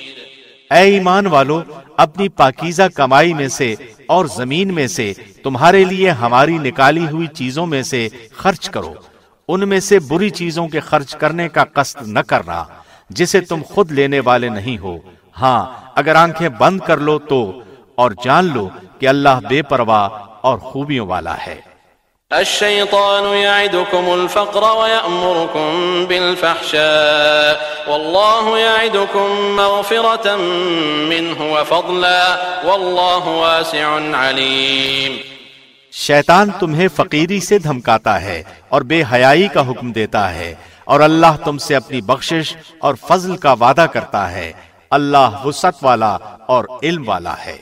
اے ایمان والو، اپنی پاکیزہ کمائی میں سے اور زمین میں سے تمہارے لیے ہماری نکالی ہوئی چیزوں میں سے خرچ کرو۔ ان میں سے بری چیزوں کے خرچ کرنے کا قصد نہ کرنا، جسے تم خود لینے والے نہیں ہو۔ ہاں اگر آنکھیں بند کر لو تو، اور جان لو کہ اللہ بے پرواہ اور خوبیوں والا ہے۔ الشيطان يعدكم الفقر ويأمركم بالفحشاء والله يعدكم مغفرة منه وفضلا والله واسع عليم شیطان تمہیں فقیری سے دھمکاتا ہے اور بے حیائی کا حکم دیتا ہے اور اللہ تم سے اپنی بخشش اور فضل کا وعدہ کرتا ہے اللہ وسط والا اور علم والا ہے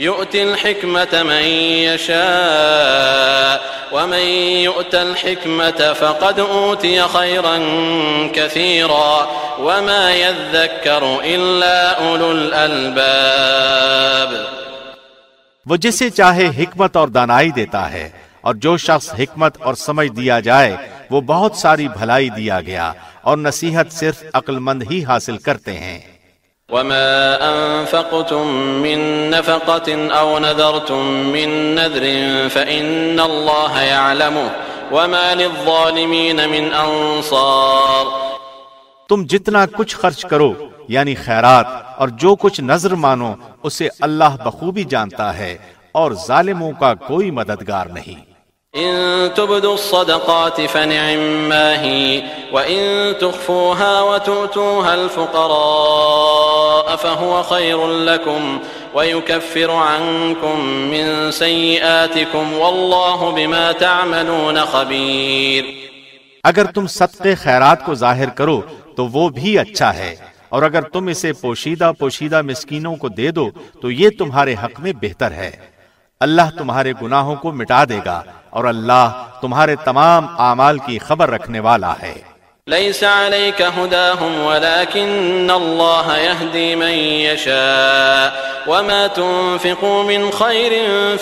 يؤتي الحكمة من يشاء، ومن يؤت الحكمة فقد أوتي خيرا كثيرا، وما يذكر إلا أولو الألباب۔ وہ جسے چاہے حکمت اور دانائی دیتا ہے، اور جو شخص حکمت اور سمجھ دیا جائے، وہ بہت ساری بھلائی دیا گیا، اور نصیحت صرف عقل مند ہی حاصل کرتے ہیں۔ وما أنفقتم من نفقة أو نذرتم من نذر فإن الله يعلمه وما للظالمين من أنصار تم جتنا کچھ خرچ کرو یعنی خیرات، اور جو کچھ نظر مانو، اسے اللہ بخوبی جانتا ہے اور ظالموں کا کوئی مددگار نہیں۔ إن تبدوا الصدقات فنعما هي وإن تخفوها وتؤتوها الفقراء فهو خير لكم ويكفر عنكم من سيئاتكم والله بما تعملون خبير اگر تم صدقے خیرات کو ظاہر کرو تو وہ بھی اچھا ہے اور اگر تم اسے پوشیدہ پوشیدہ مسکینوں کو دے دو تو یہ تمہارے حق میں بہتر ہے اللہ تمہارے گناہوں کو مٹا دے گا اور اللہ تمہارے تمام اعمال کی خبر رکھنے والا ہے۔ ليس عليك هداهم ولكن الله يهدي من يشاء وما تنفقوا من خير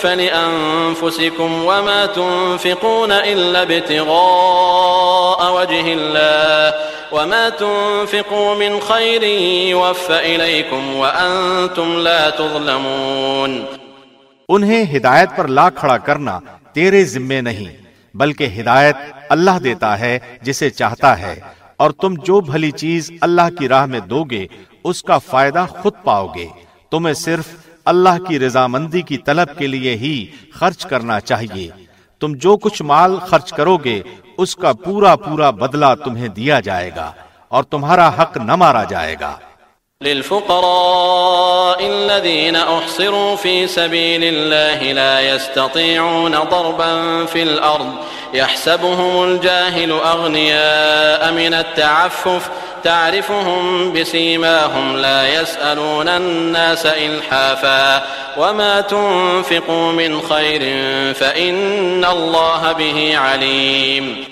فلأنفسكم وما تنفقون إلا ابتغاء وجه الله وما تنفقوا من خير يوفى إليكم وأنتم لا تظلمون۔ انہیں ہدایت پر لا کھڑا کرنا تیرے ذمے نہیں، بلکہ ہدایت اللہ دیتا ہے، جسے چاہتا ہے۔ اور تم جو بھلی چیز اللہ کی راہ میں دو گے اس کا فائدہ خود پاؤ گے۔ تمہیں صرف اللہ کی رضامندی کی طلب کے لیے ہی خرچ کرنا چاہیے۔ تم جو کچھ مال خرچ کرو گے، اس کا پورا پورا بدلہ تمہیں دیا جائے گا، اور تمہارا حق نہ مارا جائے گا۔ للفقراء الذين أحصروا في سبيل الله لا يستطيعون ضربا في الأرض. يحسبهم الجاهل أغنياء من التعفف. تعرفهم بسيماهم لا يسألون الناس إلحافا. وما تنفقوا من خير فإن الله به عليم.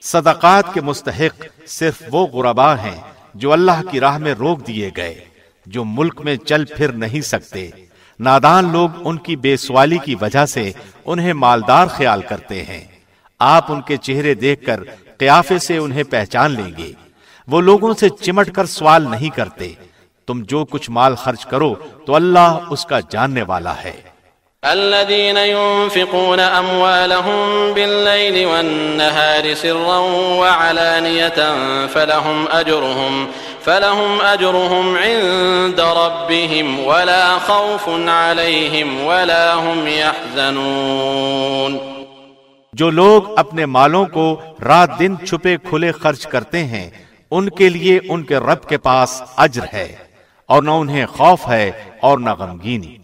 صدقات کے مستحق صرف وہ غرباء ہیں جو اللہ کی راہ میں روک دیے گئے، جو ملک میں چل پھر نہیں سکتے۔ نادان لوگ ان کی بے سوالی کی وجہ سے انہیں مالدار خیال کرتے ہیں۔ آپ ان کے چہرے دیکھ کر قیافے سے انہیں پہچان لیں گے۔ وہ لوگوں سے چمٹ کر سوال نہیں کرتے۔ تم جو کچھ مال خرچ کرو تو اللہ اس کا جاننے والا ہے۔ الذين ينفقون أموالهم بالليل والنهار سرا وعلانية فلهم أجرهم فلهم أجرهم عند ربهم ولا خوف عليهم ولا هم يحزنون. جو لوگ اپنے مالوں کو رات دن چھپے کھلے خرچ کرتے ہیں، ان کے لیے ان کے رب کے پاس اجر ہے اور نہ انہیں خوف ہے اور نہ غمگینی۔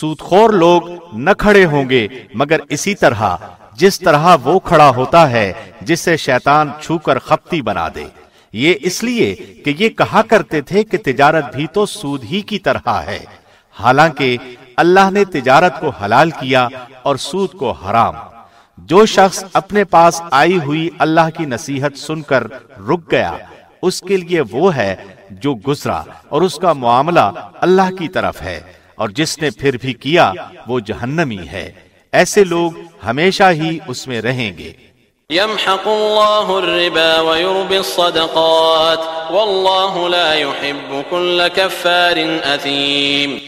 سودخور لوگ نہ کھڑے ہوں گے، مگر اسی طرح جس طرح وہ کھڑا ہوتا ہے، جسے شیطان چھو کر خپتی بنا دے۔ یہ اس لیے کہ یہ کہا کرتے تھے کہ تجارت بھی تو سود ہی کی طرح ہے۔ حالانکہ اللہ نے تجارت کو حلال کیا اور سود کو حرام۔ جو شخص اپنے پاس آئی ہوئی اللہ کی نصیحت سن کر رک گیا، اس کے لیے وہ ہے جو گزرا اور اس کا معاملہ اللہ کی طرف ہے۔ اور جس نے پھر بھی کیا وہ جہنمی ہے۔ ایسے لوگ ہمیشہ ہی اس میں رہیں گے۔ يمحق الله الربا ويربي الصدقات والله لا يحب كل كفار أثيم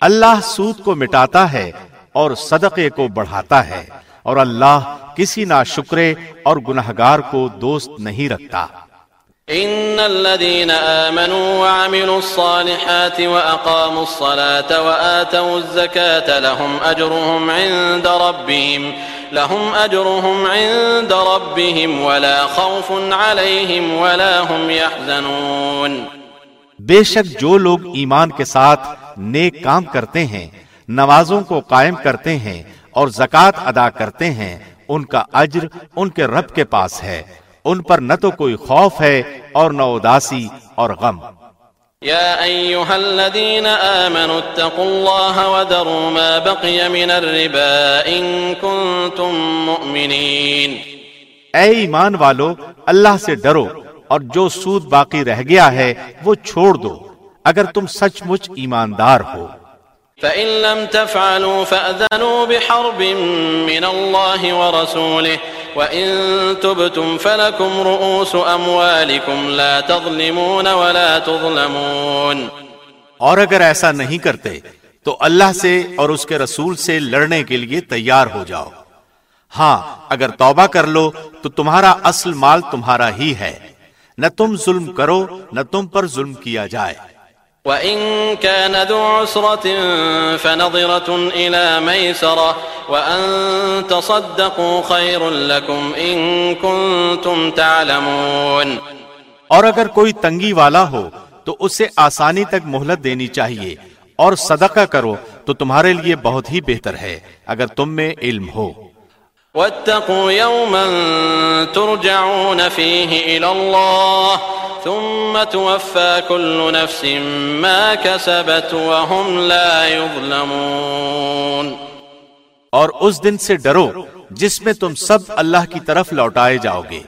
اللہ سود کو مٹاتا ہے اور صدقے کو بڑھاتا ہے اور اللہ کسی نا شکرے اور گناہگار کو دوست نہیں رکھتا۔ ان الذين امنوا وعملوا الصالحات واقاموا الصلاه واتوا الزكاه لهم اجرهم عند ربهم، لهم اجرهم عند ربهم ولا خوف عليهم ولا هم يحزنون. بے شک جو لوگ ایمان کے ساتھ نیک کام کرتے ہیں، نمازوں کو قائم کرتے ہیں اور زکات ادا کرتے ہیں، ان کا اجر ان کے رب کے پاس ہے۔ ان پر نہ تو کوئی خوف ہے اور نہ اداسی اور غم۔ يا أيها الذين آمنوا اتقوا الله وذروا ما بقي من الربا إن كنتم مؤمنين اے ایمان والو اللہ سے ڈرو اور جو سود باقی رہ گیا ہے وہ چھوڑ دو اگر تم سچ مچ ایماندار ہو۔ فإن لم تفعلوا فأذنوا بحرب من الله ورسوله وَإِن تُبْتُمْ فَلَكُمْ رُؤُوسُ أَمْوَالِكُمْ لَا تَظْلِمُونَ وَلَا تُظْلَمُونَ اور اگر ایسا نہیں کرتے، تو اللہ سے اور اس کے رسول سے لڑنے کے لیے تیار ہو جاؤ۔ ہاں اگر توبہ کر لو، تو تمہارا اصل مال تمہارا ہی ہے۔ نہ تم ظلم کرو، نہ تم پر ظلم کیا جائے۔ وَإِن كَانَ ذُو عُسْرَةٍ فَنَظِرَةٌ إِلَى مَيْسَرَةٍ وَأَن تَصَدَّقُوا خَيْرٌ لَكُمْ إِن كُنتُمْ تَعْلَمُونَ اور اگر کوئی تنگی والا ہو، تو اسے آسانی تک مہلت دینی چاہیے اور صدقہ کرو تو تمہارے لیے بہت ہی بہتر ہے، اگر تم میں علم ہو۔ واتقوا يوما ترجعون فيه إلى الله ثم توفى كل نفس ما كسبت وهم لا يظلمون اور اس دن سے ڈرو جس میں تم سب اللہ کی طرف لوٹائے جاؤ گے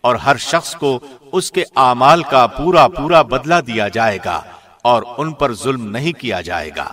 اور ہر شخص کو اس کے اعمال کا پورا پورا بدلہ دیا جائے گا اور ان پر ظلم نہیں کیا جائے گا۔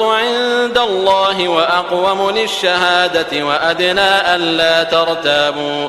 عند الله وأقوم للشهادة وأدنى ألا ترتابوا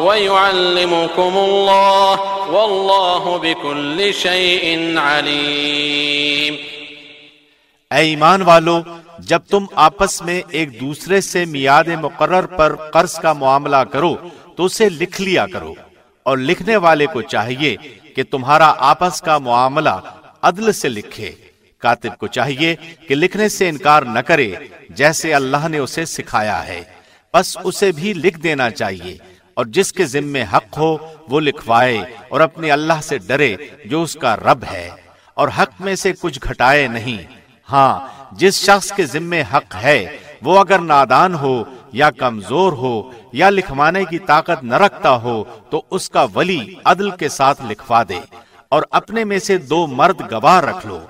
ويعلمكم الله والله بكل شيء عليم اے ایمان والو، جب تم آپس میں ایک دوسرے سے میاد مقرر پر قرض کا معاملہ کرو، تو اسے لکھ لیا کرو۔ اور لکھنے والے کو چاہیے کہ تمہارا آپس کا معاملہ عدل سے لکھے۔ کاتب کو چاہیے کہ لکھنے سے انکار نہ کرے، جیسے اللہ نے اسے سکھایا ہے۔ بس اسے بھی لکھ دینا چاہیے۔ اور جس کے ذمے حق ہو، وہ لکھوائے اور اپنے اللہ سے ڈرے جو اس کا رب ہے۔ اور حق میں سے کچھ گھٹائے نہیں۔ ہاں جس شخص کے ذمے حق ہے، وہ اگر نادان ہو یا کمزور ہو یا لکھوانے کی طاقت نہ رکھتا ہو، تو اس کا ولی عدل کے ساتھ لکھوا دے اور اپنے میں سے دو مرد گواہ رکھ لو۔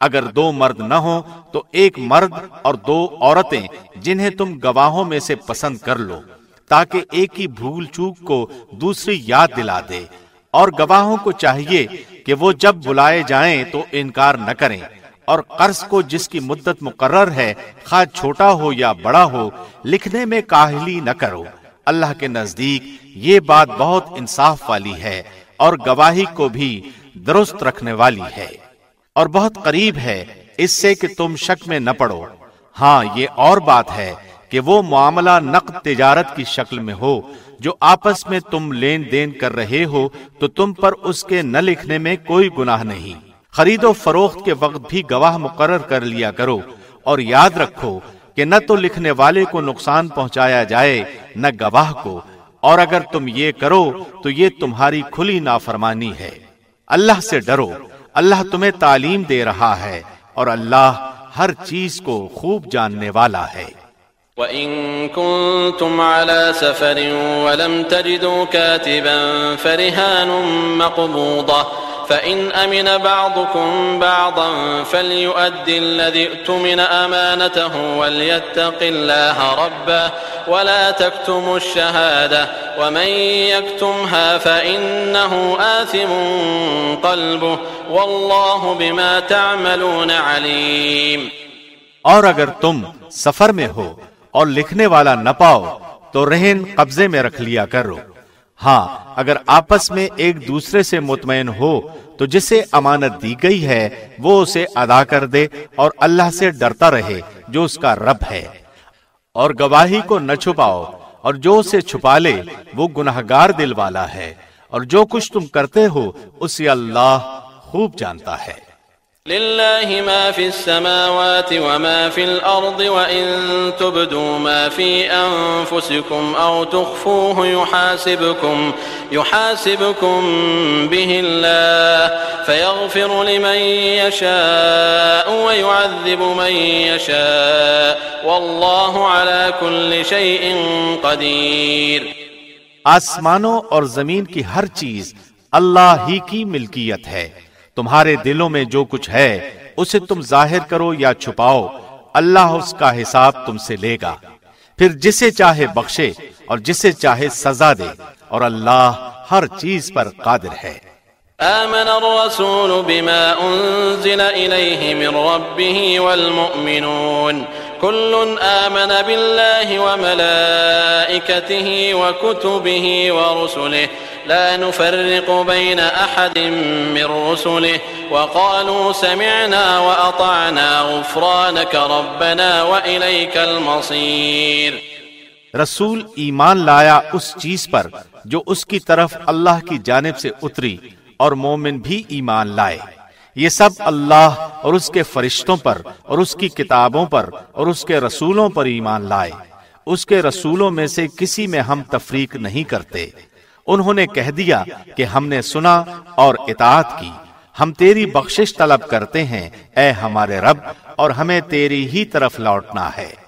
اگر دو مرد نہ ہو تو ایک مرد اور دو عورتیں جنہیں تم گواہوں میں سے پسند کر لو۔ تاکہ ایک ہی بھول چوک کو دوسری یاد دلا دے۔ اور گواہوں کو چاہیے کہ وہ جب بلائے جائیں تو انکار نہ کریں۔ اور قرض کو جس کی مدت مقرر ہے، خواہ چھوٹا ہو یا بڑا ہو، لکھنے میں کاہلی نہ کرو۔ اللہ کے نزدیک یہ بات بہت انصاف والی ہے اور گواہی کو بھی درست رکھنے والی ہے۔ اور بہت قریب ہے اس سے کہ تم شک میں نہ پڑو۔ ہاں یہ اور بات ہے۔ کہ وہ معاملہ نقد تجارت کی شکل میں ہو، جو آپس میں تم لین دین کر رہے ہو، تو تم پر اس کے نہ لکھنے میں کوئی گناہ نہیں۔ خرید و فروخت کے وقت بھی گواہ مقرر کر لیا کرو، اور یاد رکھو کہ نہ تو لکھنے والے کو نقصان پہنچایا جائے، نہ گواہ کو۔ اور اگر تم یہ کرو، تو یہ تمہاری کھلی نافرمانی ہے۔ اللہ سے ڈرو، اللہ تمہیں تعلیم دے رہا ہے، اور اللہ ہر چیز کو خوب جاننے والا ہے۔ وَإِن كُنتُمْ عَلَى سَفَرٍ وَلَمْ تَجِدُوا كَاتِبًا فَرِهَانٌ مَقْبُوضَةٌ فإن أمن بعضكم بعضا فليؤد الذي ائتمن أمانته وليتق الله ربه ولا تكتموا الشهادة ومن يكتمها فإنه آثم قلبه والله بما تعملون عليم اور اگر تم سفر میں ہو اور لکھنے والا نہ پاؤ تو رہن قبضے میں رکھ لیا کرو۔ ہاں اگر آپس میں ایک دوسرے سے مطمئن ہو تو جسے امانت دی گئی ہے، وہ اسے ادا کر دے اور اللہ سے ڈرتا رہے جو اس کا رب ہے۔ اور گواہی کو نہ چھپاؤ اور جو اسے چھپا لے، وہ گناہ گار دل والا ہے۔ اور جو کچھ تم کرتے ہو، اسے اللہ خوب جانتا ہے۔ لله ما في السماوات وما في الأرض وإن تبدوا ما في أنفسكم أو تخفوه يحاسبكم يحاسبكم به الله فيغفر لمن يشاء ويعذب من يشاء والله على كل شيء قدير آسمانوں اور زمین کی ہر چیز اللہ ہی کی ملکیت ہے۔ تمہارے دلوں میں جو کچھ ہے، اسے تم ظاہر کرو یا چھپاؤ، اللہ اس کا حساب تم سے لے گا۔ پھر جسے چاہے بخشے اور جسے چاہے سزا دے، اور اللہ ہر چیز پر قادر ہے۔ آمن الرسول بما انزل الیہ من ربه والمؤمنون۔ كل آمن بالله وملائكته وكتبه ورسله. لا نفرق بين أحد من رسله. وقالوا سمعنا وأطعنا غفرانك ربنا وإليك المصير. رسول ایمان لایا اس چیز پر جو اس کی طرف اللہ کی جانب سے اتری اور مومن بھی ایمان لائے۔ یہ سب اللہ اور اس کے فرشتوں پر اور اس کی کتابوں پر اور اس کے رسولوں پر ایمان لائے۔ اس کے رسولوں میں سے کسی میں ہم تفریق نہیں کرتے۔ انہوں نے کہہ دیا کہ ہم نے سنا اور اطاعت کی۔ ہم تیری بخشش طلب کرتے ہیں، اے ہمارے رب، اور ہمیں تیری ہی طرف لوٹنا ہے۔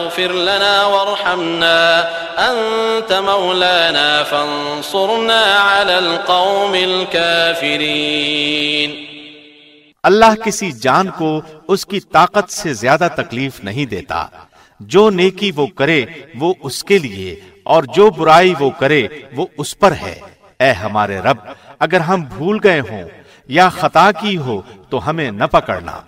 لنا وارحمنا أنت مولانا فانصرنا على القوم الكافرين. اللہ کسی جان کو اس کی طاقت سے زیادہ تکلیف نہیں دیتا۔ جو نیکی وہ کرے وہ اس کے لیے، اور جو برائی وہ کرے وہ اس پر ہے۔ اے ہمارے رب، اگر ہم بھول گئے ہوں یا خطا کی ہو تو ہمیں نہ پکڑنا۔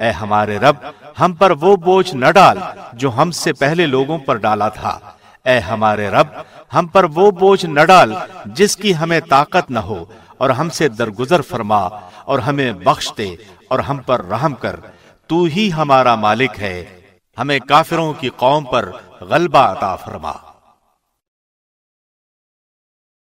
اے ہمارے رب، ہم پر وہ بوجھ نہ ڈال جو ہم سے پہلے لوگوں پر ڈالا تھا۔ اے ہمارے رب، ہم پر وہ بوجھ نہ ڈال جس کی ہمیں طاقت نہ ہو اور ہم سے درگزر فرما اور ہمیں بخش دے اور ہم پر رحم کر۔ تو ہی ہمارا مالک ہے۔ ہمیں کافروں کی قوم پر غلبہ عطا فرما۔